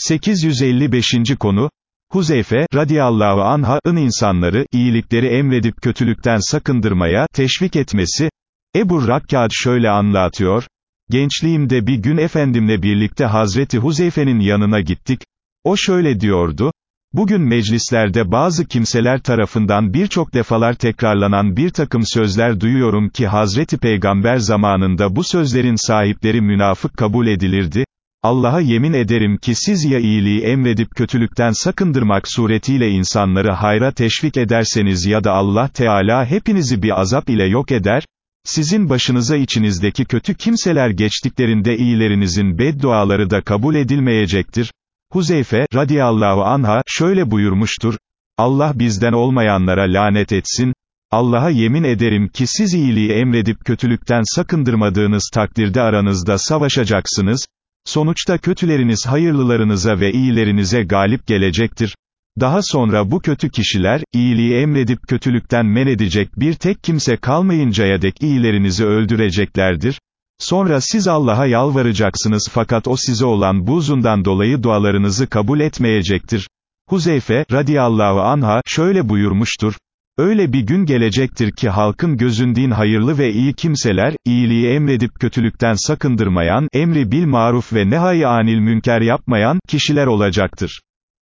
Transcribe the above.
855. konu, Huzeyfe, radiyallahu anh'ın insanları, iyilikleri emredip kötülükten sakındırmaya, teşvik etmesi, Ebu Rakkad şöyle anlatıyor, gençliğimde bir gün efendimle birlikte Hazreti Huzeyfe'nin yanına gittik, o şöyle diyordu, Bugün meclislerde bazı kimseler tarafından birçok defalar tekrarlanan bir takım sözler duyuyorum ki Hazreti Peygamber zamanında bu sözlerin sahipleri münafık kabul edilirdi, Allah'a yemin ederim ki siz ya iyiliği emredip kötülükten sakındırmak suretiyle insanları hayra teşvik ederseniz ya da Allah Teala hepinizi bir azap ile yok eder, sizin başınıza içinizdeki kötü kimseler geçtiklerinde iyilerinizin bedduaları da kabul edilmeyecektir. Huzeyfe, radiyallahu anha, şöyle buyurmuştur, Allah bizden olmayanlara lanet etsin, Allah'a yemin ederim ki siz iyiliği emredip kötülükten sakındırmadığınız takdirde aranızda savaşacaksınız, Sonuçta kötüleriniz hayırlılarınıza ve iyilerinize galip gelecektir. Daha sonra bu kötü kişiler, iyiliği emredip kötülükten men edecek bir tek kimse kalmayıncaya dek iyilerinizi öldüreceklerdir. Sonra siz Allah'a yalvaracaksınız fakat o size olan buzundan dolayı dualarınızı kabul etmeyecektir. Huzeyfe, radiyallahu anha, şöyle buyurmuştur, Öyle bir gün gelecektir ki halkın gözündüğün hayırlı ve iyi kimseler, iyiliği emredip kötülükten sakındırmayan, emri bil maruf ve nehayi anil münker yapmayan, kişiler olacaktır.